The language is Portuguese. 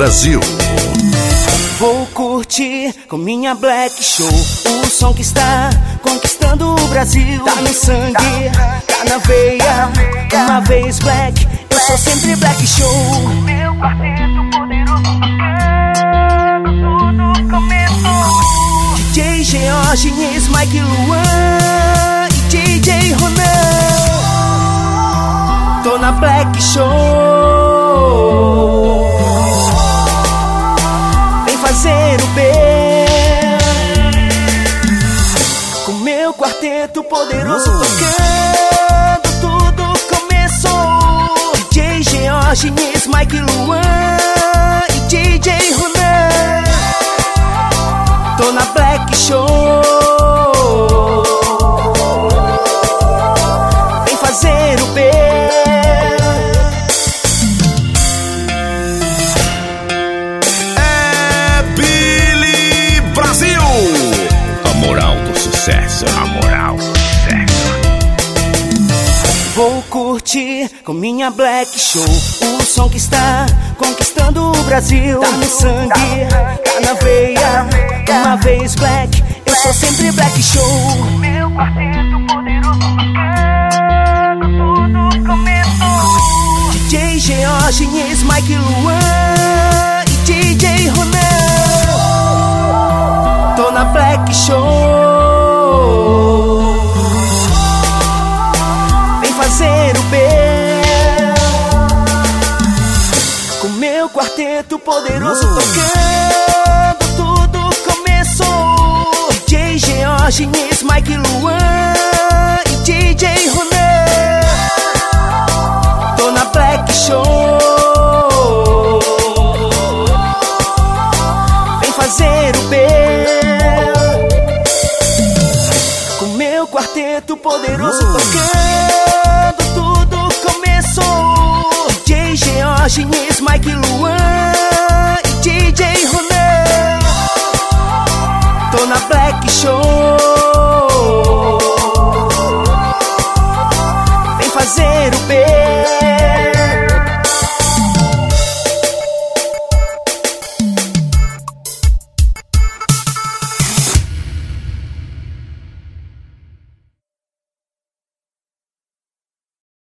Brasil. Vou curtir com minha Black Show o som que está conquistando o Brasil. Tá no sangue, tá na veia. Uma vez Black, eu sou sempre Black Show. Meu quarteto poderoso tocando, tudo começou. DJ Georgines, Mike Luan e DJ Ronan. Tô na Black Show. Poderoso tocando, tudo começou. DJ Georgines, Mike Luan e DJ Ronan. Tô na Black Show. Vem fazer o bem. É Billy Brasil. A moral do sucesso, a moral sucesso. Vou curtir com minha Black Show o som que está conquistando o Brasil. Tá no sangue, tá na veia. Uma vez Black, eu sou sempre Black Show. Meu quarteto poderoso tocando, tudo começou. DJ Georgines, Mike Luan bem. Com meu quarteto poderoso tocando, tudo começou. DJ Georgines, Mike Luan e DJ Ronan. Tô na Black Show. Vem fazer o bem. Com meu quarteto poderoso tocando, Imaginez Mike Luan e DJ Romeu Tô na Black Show. Vem fazer o beijo